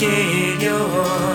終了